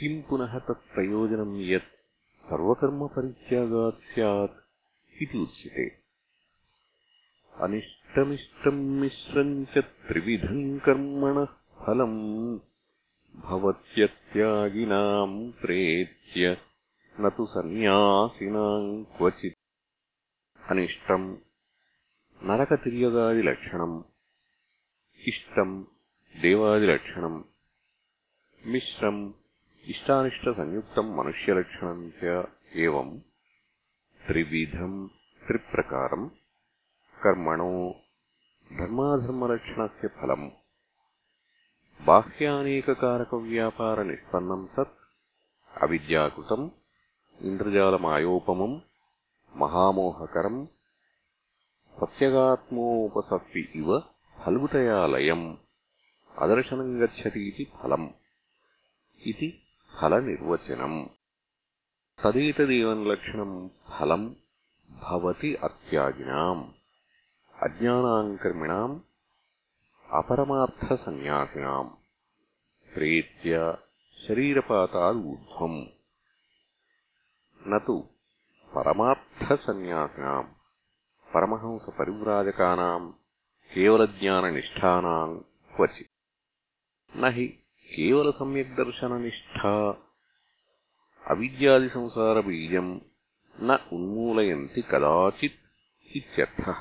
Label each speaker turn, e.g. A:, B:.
A: किम् पुनः तत्प्रयोजनम् यत् सर्वकर्मपरित्यागात् स्यात् इति उच्यते। अनिष्टमिष्टम् मिश्रम् च त्रिविधम् कर्मणः फलम् भवत्यत्यागिनाम् प्रेत्य न तु सन्न्यासिनाम् क्वचित्। अनिष्टम् नरकतिर्यगादिलक्षणम् इष्टम् देवादिलक्षणम् मिश्रम् ఇష్టానిష్టసంయుక్తం మనుష్యలక్షణం ఏం త్రివిధం త్రిప్రకారం కర్మణో ధర్మాధర్మలక్షణ ఫలం. బాహ్యానేకకారకవ్యాపారనిష్పన్నం సత్ అవిద్యాకృతం ఇంద్రజాలమాయోపమం మహామోహకరం ప్రత్యగాత్మోపసర్పి ఇవ ఫల్గుతయాలయం అదర్శనం గచ్చతీతి ఫలం. ఇది ఫలనిర్వచనం. తదేతదేవం లక్షణం ఫలం భవతి అత్యాగినా. అజ్ఞానాకర్మిణ కర్మిణాం అపరమార్థసన్యాసినాం. ప్రేత్య శరీరపాతాదూర్ధ్వం నతు పరమార్థసన్యాసినాం. పరమహంసపరివ్రాజకానాం. కేవలజ్ఞాననిష్టానా క్వచి. నీ केवलसम्यग्दर्शननिष्ठा अविद्यादिसंसारबीजम् न उन्मूलयन्ति कदाचित् इत्यर्थः